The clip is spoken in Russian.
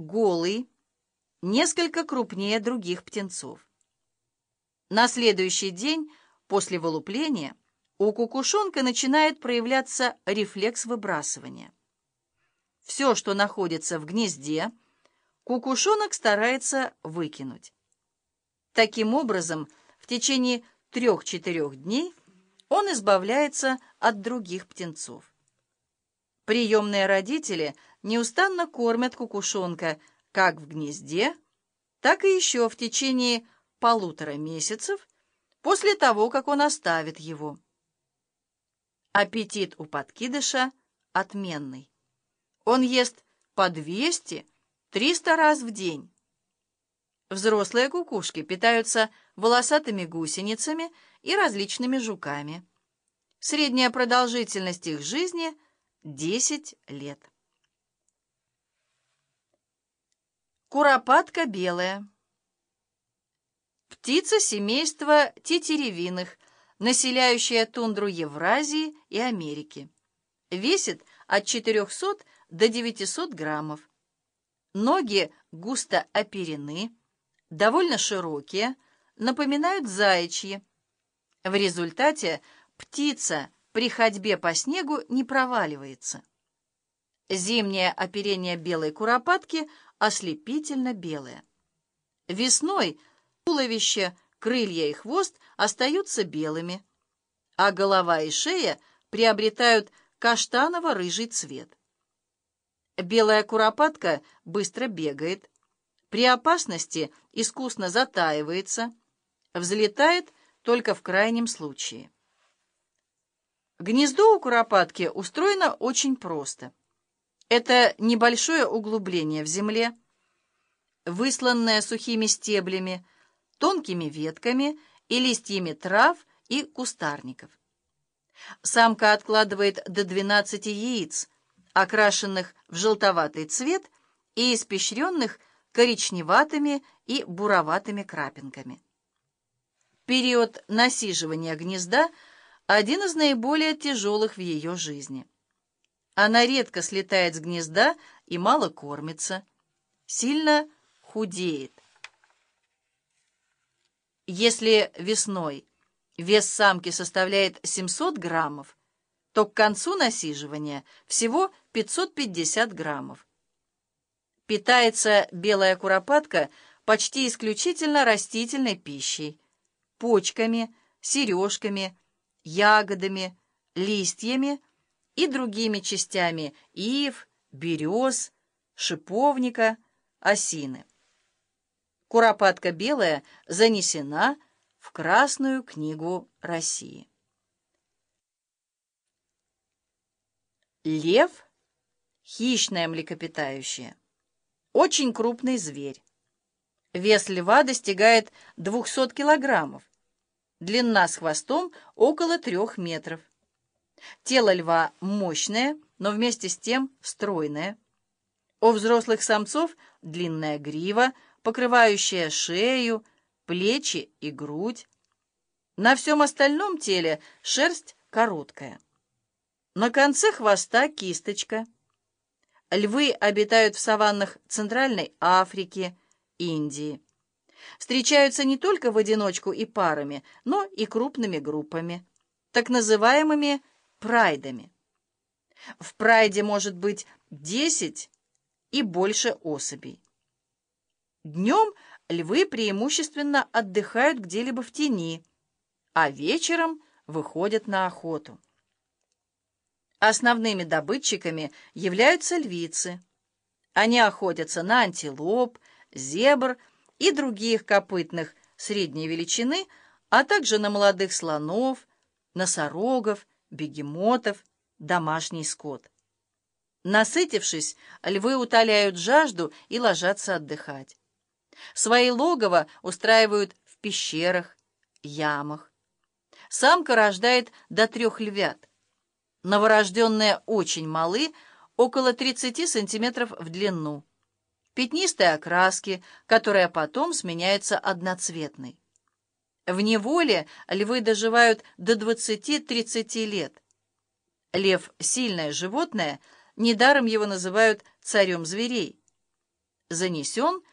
голый, несколько крупнее других птенцов. На следующий день после вылупления у кукушонка начинает проявляться рефлекс выбрасывания. Все, что находится в гнезде, кукушонок старается выкинуть. Таким образом, в течение трех-четырех дней он избавляется от других птенцов. Приемные родители неустанно кормят кукушонка как в гнезде, так и еще в течение полутора месяцев после того, как он оставит его. Аппетит у подкидыша отменный. Он ест по 200-300 раз в день. Взрослые кукушки питаются волосатыми гусеницами и различными жуками. Средняя продолжительность их жизни – 10 лет. Куропатка белая. Птица семейства тетеревиных, населяющая тундру Евразии и Америки. Весит от 400 до 900 граммов. Ноги густо оперены, довольно широкие, напоминают заячьи. В результате птица при ходьбе по снегу не проваливается. Зимнее оперение белой куропатки ослепительно белое. Весной туловище, крылья и хвост остаются белыми, а голова и шея приобретают каштаново-рыжий цвет. Белая куропатка быстро бегает, при опасности искусно затаивается, взлетает только в крайнем случае. Гнездо у куропатки устроено очень просто. Это небольшое углубление в земле, высланное сухими стеблями, тонкими ветками и листьями трав и кустарников. Самка откладывает до 12 яиц, окрашенных в желтоватый цвет и испещренных коричневатыми и буроватыми крапинками. Период насиживания гнезда – один из наиболее тяжелых в ее жизни. Она редко слетает с гнезда и мало кормится, сильно худеет. Если весной вес самки составляет 700 граммов, то к концу насиживания всего 550 граммов. Питается белая куропатка почти исключительно растительной пищей, почками, сережками, ягодами, листьями и другими частями ив, берез, шиповника, осины. Куропатка белая занесена в Красную книгу России. Лев – хищное млекопитающее. Очень крупный зверь. Вес льва достигает 200 килограммов. Длина с хвостом около 3 метров. Тело льва мощное, но вместе с тем стройное. У взрослых самцов длинная грива, покрывающая шею, плечи и грудь. На всем остальном теле шерсть короткая. На конце хвоста кисточка. Львы обитают в саваннах Центральной Африки, Индии. Встречаются не только в одиночку и парами, но и крупными группами, так называемыми прайдами. В прайде может быть 10 и больше особей. Днем львы преимущественно отдыхают где-либо в тени, а вечером выходят на охоту. Основными добытчиками являются львицы. Они охотятся на антилоп, зебр и других копытных средней величины, а также на молодых слонов, носорогов, бегемотов, домашний скот. Насытившись, львы утоляют жажду и ложатся отдыхать. Свои логово устраивают в пещерах, ямах. Самка рождает до трех львят. Новорожденные очень малы, около 30 сантиметров в длину. Пятнистой окраски, которая потом сменяется одноцветной. В неволе львы доживают до 20-30 лет. Лев – сильное животное, недаром его называют царем зверей. занесен